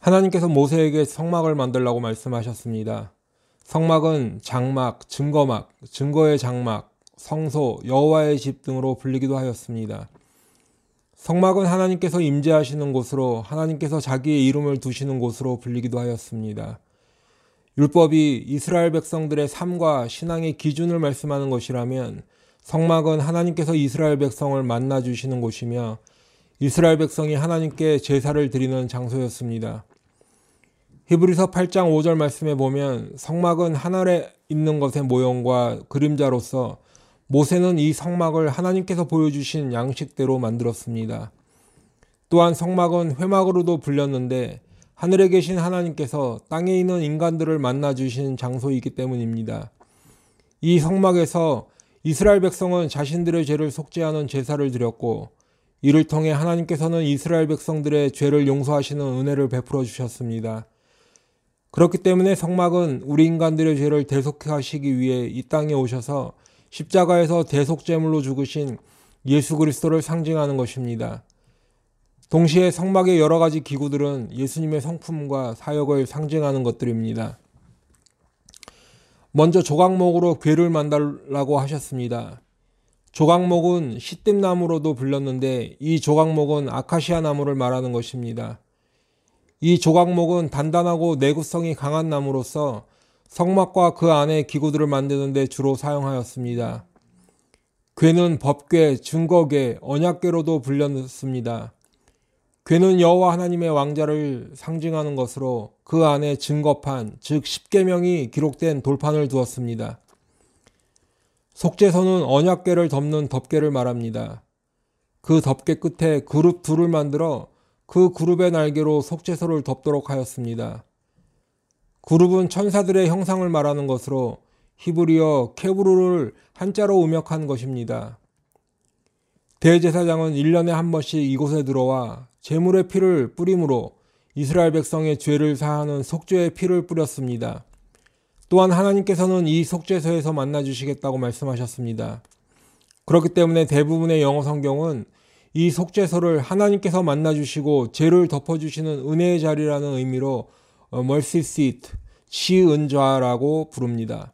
하나님께서 모세에게 성막을 만들라고 말씀하셨습니다. 성막은 장막, 증거막, 증거의 장막, 성소, 여호와의 집 등으로 불리기도 하였습니다. 성막은 하나님께서 임재하시는 곳으로 하나님께서 자기의 이름을 두시는 곳으로 불리기도 하였습니다. 율법이 이스라엘 백성들의 삶과 신앙의 기준을 말씀하는 것이라면 성막은 하나님께서 이스라엘 백성을 만나 주시는 곳이며 이스라엘 백성이 하나님께 제사를 드리는 장소였습니다. 히브리서 8장 5절 말씀에 보면 성막은 하늘에 있는 것의 모형과 그림자로서 모세는 이 성막을 하나님께서 보여주신 양식대로 만들었습니다. 또한 성막은 회막으로도 불렸는데 하늘에 계신 하나님께서 땅에 있는 인간들을 만나 주신 장소이기 때문입니다. 이 성막에서 이스라엘 백성은 자신들의 죄를 속죄하는 제사를 드렸고 이를 통해 하나님께서는 이스라엘 백성들의 죄를 용서하시는 은혜를 베풀어 주셨습니다. 그렇기 때문에 성막은 우리 인간들의 죄를 대속하시기 위해 이 땅에 오셔서 십자가에서 대속제물로 죽으신 예수 그리스도를 상징하는 것입니다. 동시에 성막의 여러 가지 기구들은 예수님의 성품과 사역을 상징하는 것들입니다. 먼저 조각목으로 괴를 만들라고 하셨습니다. 조각목은 시뜸나무로도 불렸는데 이 조각목은 아카시아 나무를 말하는 것입니다. 이 조각목은 단단하고 내구성이 강한 나무로서 성막과 그 안의 기구들을 만드는 데 주로 사용하였습니다. 괴는 법궤, 증거궤, 언약궤로도 불렸습니다. 괴는 여호와 하나님의 왕자를 상징하는 것으로 그 안에 증거판, 즉 십계명이 기록된 돌판을 두었습니다. 속죄서는 언약궤를 덮는 덮개를 말합니다. 그 덮개 끝에 그룹 둘을 만들어 그 그룹의 날개로 속죄소를 덮도록 하였습니다. 그룹은 천사들의 형상을 말하는 것으로 히브리어 케브루를 한자로 음역한 것입니다. 대제사장은 1년에 한 번씩 이곳에 들어와 제물의 피를 뿌림으로 이스라엘 백성의 죄를 사하는 속죄의 피를 뿌렸습니다. 또한 하나님께서는 이 속죄소에서 만나 주시겠다고 말씀하셨습니다. 그렇기 때문에 대부분의 영어 성경은 이 속죄소를 하나님께서 만나 주시고 죄를 덮어 주시는 은혜의 자리라는 의미로 어, mercy seat, 지은좌라고 부릅니다.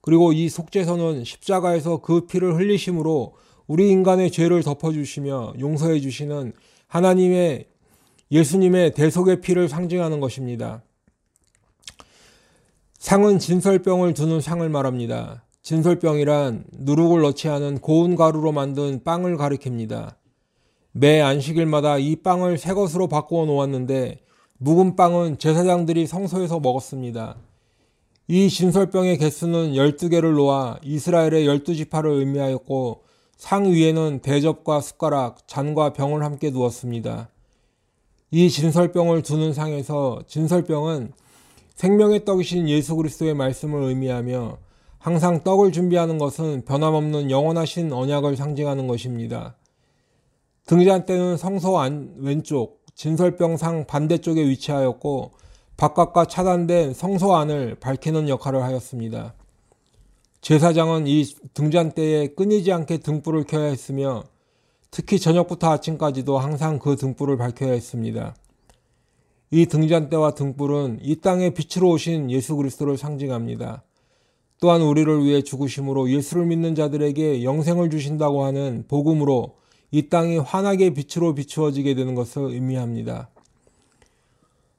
그리고 이 속죄소는 십자가에서 그 피를 흘리심으로 우리 인간의 죄를 덮어주시며 용서해 주시는 하나님의 예수님의 대속의 피를 상징하는 것입니다. 상은 진설병을 두는 상을 말합니다. 진설병이란 누룩을 넣지 않은 고운 가루로 만든 빵을 가리킵니다. 매 안식일마다 이 빵을 새 것으로 바꾸어 놓았는데 묵은 빵은 제사장들이 성소에서 먹었습니다. 이 진설병의 개수는 12개를 놓아 이스라엘의 12지파를 의미하였고 상 위에는 대접과 숟가락, 잔과 병을 함께 두었습니다. 이 진설병을 두는 상에서 진설병은 생명의 떡이신 예수 그리스도의 말씀을 의미하며 항상 떡을 준비하는 것은 변함없는 영원하신 언약을 상징하는 것입니다. 등잔대는 성소 안 왼쪽, 진설병상 반대쪽에 위치하였고 바깥과 차단된 성소 안을 밝히는 역할을 하였습니다. 제사장은 이 등잔대에 끊이지 않게 등불을 켜야 했으며 특히 저녁부터 아침까지도 항상 그 등불을 밝혀야 했습니다. 이 등잔대와 등불은 이 땅에 빛으로 오신 예수 그리스도를 상징합니다. 또한 우리를 위해 죽으심으로 예수를 믿는 자들에게 영생을 주신다고 하는 복음으로 이 땅이 환하게 빛으로 비추어지게 되는 것을 의미합니다.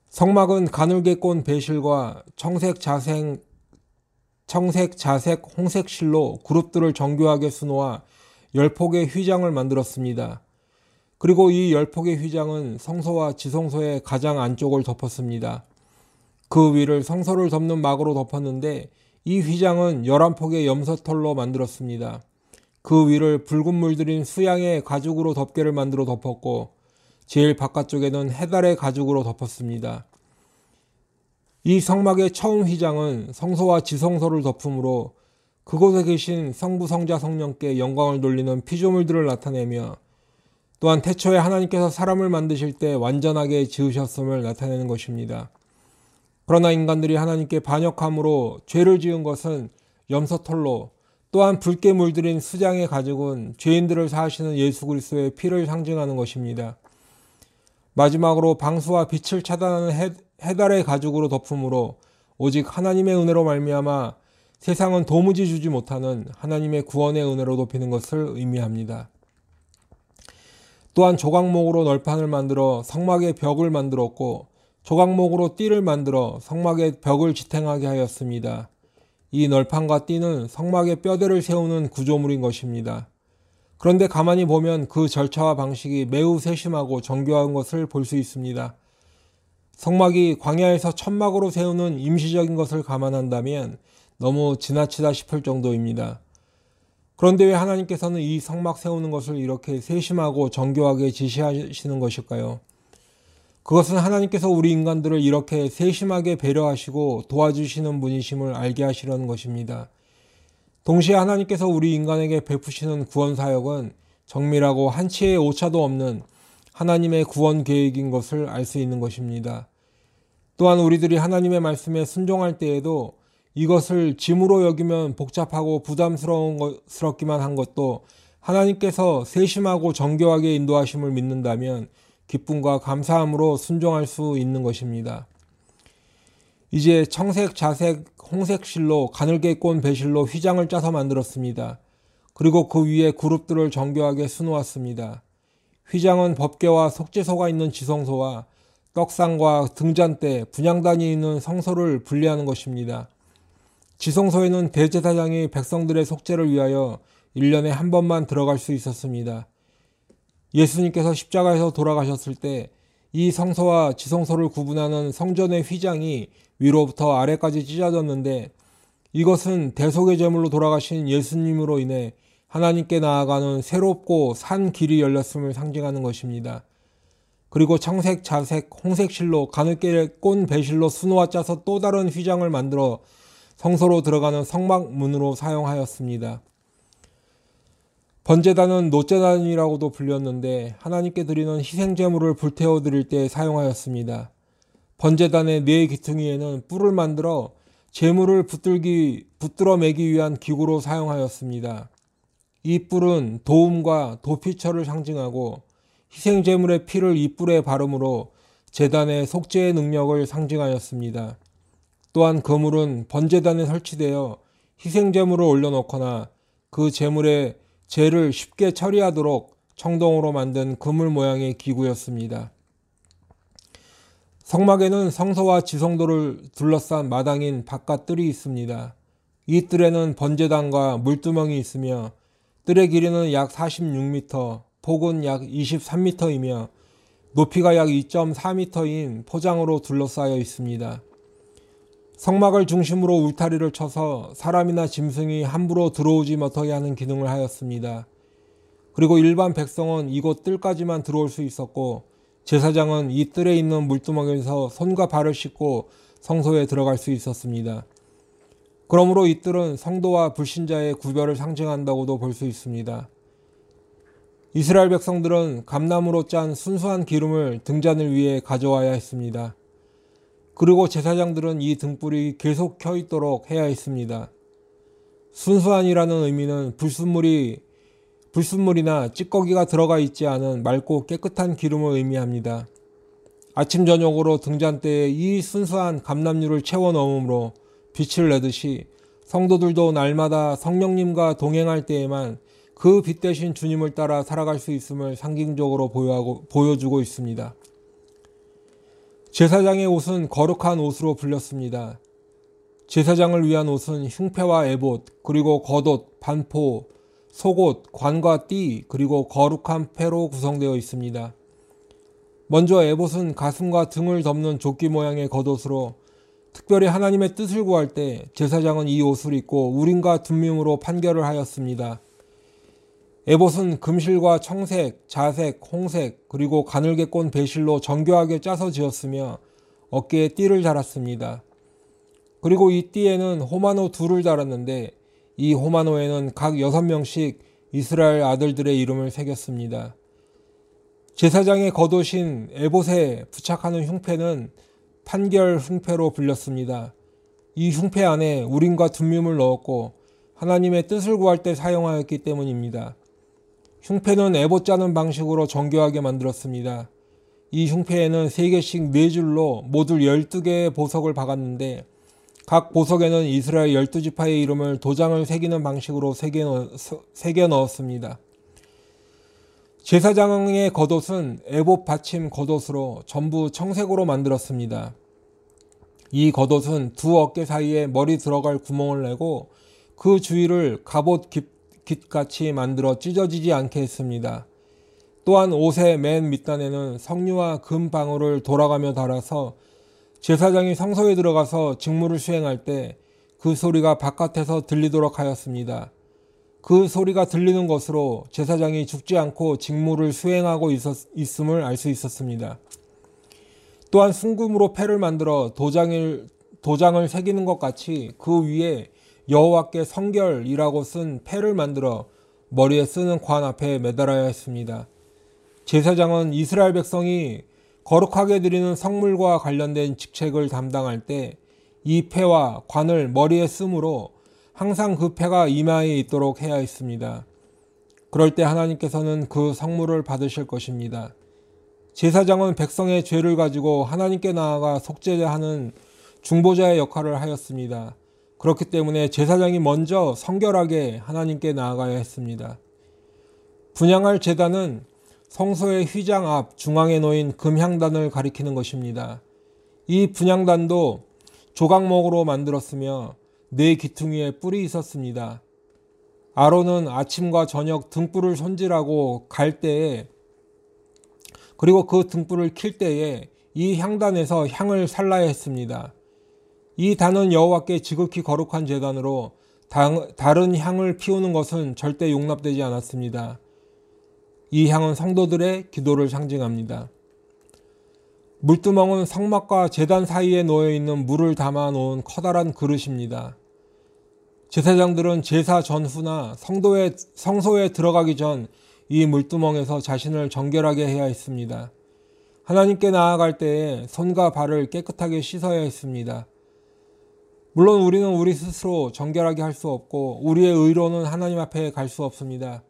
성막은 가늘게 꼰 배실과 청색 자색, 청색 자색 홍색 실로 그룹들을 정교하게 수놓아 열폭의 휘장을 만들었습니다. 그리고 이 열폭의 휘장은 성소와 지성소의 가장 안쪽을 덮었습니다. 그 위를 성소를 덮는 막으로 덮었는데 이 휘장은 열한 폭의 염소털로 만들었습니다. 그 위를 붉은 물들인 수양의 가죽으로 덮개를 만들어 덮었고 제일 바깥쪽에는 해달의 가죽으로 덮었습니다. 이 성막의 처음 휘장은 성소와 지성소를 덮음으로 그곳에 계신 성부 성자 성령께 영광을 돌리는 피조물들을 나타내며 또한 태초에 하나님께서 사람을 만드실 때 완전하게 지으셨음을 나타내는 것입니다. 그러나 인간들이 하나님께 반역함으로 죄를 지은 것은 염소털로 또한 붉게 물들인 수장의 가죽은 죄인들을 사하시는 예수 그리스도의 피를 상징하는 것입니다. 마지막으로 방수와 빛을 차단하는 해, 해달의 가죽으로 덮음으로 오직 하나님의 은혜로 말미암아 세상은 도무지 주지 못하는 하나님의 구원의 은혜로 돕히는 것을 의미합니다. 또한 조각목으로 널판을 만들어 성막의 벽을 만들었고 조각목으로 띠를 만들어 성막의 벽을 지탱하게 하였습니다. 이 널판과 띠는 성막의 뼈대를 세우는 구조물인 것입니다. 그런데 가만히 보면 그 절차와 방식이 매우 세심하고 정교한 것을 볼 수 있습니다. 성막이 광야에서 천막으로 세우는 임시적인 것을 감안한다면 너무 지나치다 싶을 정도입니다. 그런데 왜 하나님께서는 이 성막 세우는 것을 이렇게 세심하고 정교하게 지시하시는 것일까요? 그것은 하나님께서 우리 인간들을 이렇게 세심하게 배려하시고 도와주시는 분이심을 알게 하시려는 것입니다. 동시에 하나님께서 우리 인간에게 베푸시는 구원 사역은 정밀하고 한치의 오차도 없는 하나님의 구원 계획인 것을 알 수 있는 것입니다. 또한 우리들이 하나님의 말씀에 순종할 때에도 이것을 짐으로 여기면 복잡하고 부담스러운 스럽기만 한 것도 하나님께서 세심하고 정교하게 인도하심을 믿는다면 기쁨과 감사함으로 순종할 수 있는 것입니다. 이제 청색, 자색, 홍색 실로 가늘게 꼰 배실로 휘장을 짜서 만들었습니다. 그리고 그 위에 그룹들을 정교하게 수놓았습니다. 휘장은 법계와 속죄소가 있는 지성소와 떡상과 등잔대, 분양단이 있는 성소를 분리하는 것입니다. 지성소에는 대제사장이 백성들의 속죄를 위하여 1년에 한 번만 들어갈 수 있었습니다. 예수님께서 십자가에서 돌아가셨을 때 이 성소와 지성소를 구분하는 성전의 휘장이 위로부터 아래까지 찢어졌는데 이것은 대속의 제물로 돌아가신 예수님으로 인해 하나님께 나아가는 새롭고 산 길이 열렸음을 상징하는 것입니다. 그리고 청색, 자색, 홍색 실로 가늘게 꼰 배실로 수놓아 짜서 또 다른 휘장을 만들어 성소로 들어가는 성막문으로 사용하였습니다. 번제단은 노제단이라고도 불렸는데 하나님께 드리는 희생제물을 불태워 드릴 때 사용하였습니다. 번제단의 네 기퉁이에는 뿔을 만들어 재물을 붙들기, 붙들어 매기 위한 기구로 사용하였습니다. 이 뿔은 도움과 도피처를 상징하고 희생제물의 피를 이 뿔에 바름으로 재단의 속죄의 능력을 상징하였습니다. 또한 그물은 번제단에 설치되어 희생제물을 올려놓거나 그 제물에 죄를 쉽게 처리하도록 청동으로 만든 그물 모양의 기구였습니다. 성막에는 성소와 지성도를 둘러싼 마당인 바깥 뜰이 있습니다. 이 뜰에는 번제단과 물두멍이 있으며 뜰의 길이는 약 46m, 폭은 약 23m이며 높이가 약 2.4m인 포장으로 둘러싸여 있습니다. 성막을 중심으로 울타리를 쳐서 사람이나 짐승이 함부로 들어오지 못하게 하는 기능을 하였습니다. 그리고 일반 백성은 이곳 뜰까지만 들어올 수 있었고 제사장은 이 뜰에 있는 물두멍에서 손과 발을 씻고 성소에 들어갈 수 있었습니다. 그러므로 이 뜰은 성도와 불신자의 구별을 상징한다고도 볼 수 있습니다. 이스라엘 백성들은 감나무로 짠 순수한 기름을 등잔을 위해 가져와야 했습니다. 그리고 제사장들은 이 등불이 계속 켜 있도록 해야 했습니다. 순수한이라는 의미는 불순물이 불순물이나 찌꺼기가 들어가 있지 않은 맑고 깨끗한 기름을 의미합니다. 아침 저녁으로 등잔대에 이 순수한 감남류를 채워 넣음으로 빛을 내듯이 성도들도 날마다 성령님과 동행할 때에만 그 빛 대신 주님을 따라 살아갈 수 있음을 상징적으로 보여주고 있습니다. 제사장의 옷은 거룩한 옷으로 불렸습니다. 제사장을 위한 옷은 흉패와 에봇, 그리고 겉옷, 반포, 속옷, 관과 띠, 그리고 거룩한 패로 구성되어 있습니다. 먼저 에봇은 가슴과 등을 덮는 조끼 모양의 겉옷으로 특별히 하나님의 뜻을 구할 때 제사장은 이 옷을 입고 우림과 둠밈으로 판결을 하였습니다. 에봇은 금실과 청색, 자색, 홍색, 그리고 가늘게 꼰 배실로 정교하게 짜서 지었으며 어깨에 띠를 달았습니다. 그리고 이 띠에는 호마노 둘을 달았는데 이 호마노에는 각 여섯 명씩 이스라엘 아들들의 이름을 새겼습니다. 제사장의 겉옷인 에봇에 부착하는 흉패는 판결 흉패로 불렸습니다. 이 흉패 안에 우림과 둠밈을 넣었고 하나님의 뜻을 구할 때 사용하였기 때문입니다. 흉패는 에봇 짜는 방식으로 정교하게 만들었습니다. 이 흉패에는 3개씩 4줄로 모두 12개의 보석을 박았는데 각 보석에는 이스라엘 12지파의 이름을 도장을 새기는 방식으로 새겨 넣었습니다. 제사장의 겉옷은 애봇 받침 겉옷으로 전부 청색으로 만들었습니다. 이 겉옷은 두 어깨 사이에 머리 들어갈 구멍을 내고 그 주위를 갑옷 깃같이 만들어 찢어지지 않게 했습니다. 또한 옷의 맨 밑단에는 석류와 금 방울을 돌아가며 달아서 제사장이 성소에 들어가서 직무를 수행할 때 그 소리가 바깥에서 들리도록 하였습니다. 그 소리가 들리는 것으로 제사장이 죽지 않고 직무를 수행하고 있었, 있음을 알 수 있었습니다. 또한 순금으로 패를 만들어 도장을, 도장을 새기는 것 같이 그 위에 여호와께 성결이라고 쓴 패를 만들어 머리에 쓰는 관 앞에 매달아야 했습니다. 제사장은 이스라엘 백성이 거룩하게 드리는 성물과 관련된 직책을 담당할 때 이 패와 관을 머리에 쓰므로 항상 그 패가 이마에 있도록 해야 했습니다. 그럴 때 하나님께서는 그 성물을 받으실 것입니다. 제사장은 백성의 죄를 가지고 하나님께 나아가 속죄하는 중보자의 역할을 하였습니다. 그렇기 때문에 제사장이 먼저 성결하게 하나님께 나아가야 했습니다. 분양할 제단은 성소의 휘장 앞 중앙에 놓인 금향단을 가리키는 것입니다. 이 분향단도 조각목으로 만들었으며 네 기퉁이에 뿔이 있었습니다. 아론은 아침과 저녁 등불을 손질하고 갈 때에 그리고 그 등불을 킬 때에 이 향단에서 향을 살라야 했습니다. 이 단은 여호와께 지극히 거룩한 제단으로 다른 향을 피우는 것은 절대 용납되지 않았습니다. 이 향은 성도들의 기도를 상징합니다. 물두멍은 성막과 제단 사이에 놓여 있는 물을 담아 놓은 커다란 그릇입니다. 제사장들은 제사 전후나 성도의, 성소에 들어가기 전 이 물두멍에서 자신을 정결하게 해야 했습니다. 하나님께 나아갈 때에 손과 발을 깨끗하게 씻어야 했습니다. 물론 우리는 우리 스스로 정결하게 할 수 없고 우리의 의로는 하나님 앞에 갈 수 없습니다.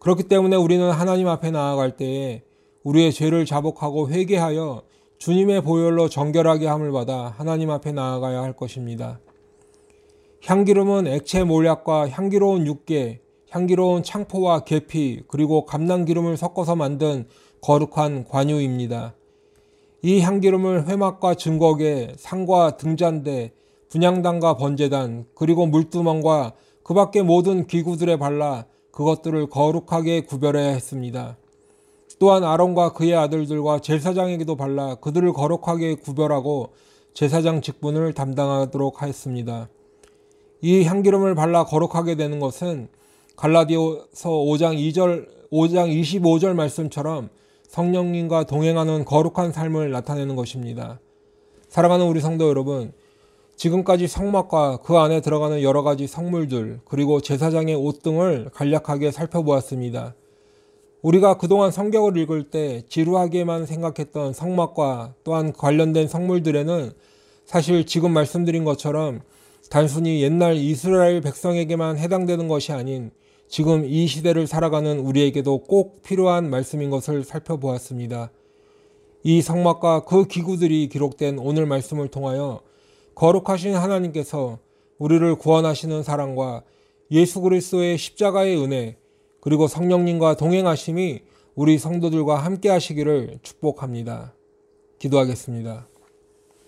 그렇기 때문에 우리는 하나님 앞에 나아갈 때에 우리의 죄를 자복하고 회개하여 주님의 보혈로 정결하게 함을 받아 하나님 앞에 나아가야 할 것입니다. 향기름은 액체 몰약과 향기로운 육개, 향기로운 창포와 계피, 그리고 감남기름을 섞어서 만든 거룩한 관유입니다. 이 향기름을 회막과 증거계, 상과 등잔대, 분양단과 번제단, 그리고 물두멍과 그 밖의 모든 기구들에 발라 그것들을 거룩하게 구별해야 했습니다. 또한 아론과 그의 아들들과 제사장에게도 발라 그들을 거룩하게 구별하고 제사장 직분을 담당하도록 하였습니다. 이 향기름을 발라 거룩하게 되는 것은 갈라디오서 5장 2절 5장 25절 말씀처럼 성령님과 동행하는 거룩한 삶을 나타내는 것입니다. 사랑하는 우리 성도 여러분, 지금까지 성막과 그 안에 들어가는 여러 가지 성물들, 그리고 제사장의 옷 등을 간략하게 살펴보았습니다. 우리가 그동안 성경을 읽을 때 지루하게만 생각했던 성막과 또한 관련된 성물들에는 사실 지금 말씀드린 것처럼 단순히 옛날 이스라엘 백성에게만 해당되는 것이 아닌 지금 이 시대를 살아가는 우리에게도 꼭 필요한 말씀인 것을 살펴보았습니다. 이 성막과 그 기구들이 기록된 오늘 말씀을 통하여 거룩하신 하나님께서 우리를 구원하시는 사랑과 예수 그리스도의 십자가의 은혜 그리고 성령님과 동행하심이 우리 성도들과 함께 하시기를 축복합니다. 기도하겠습니다.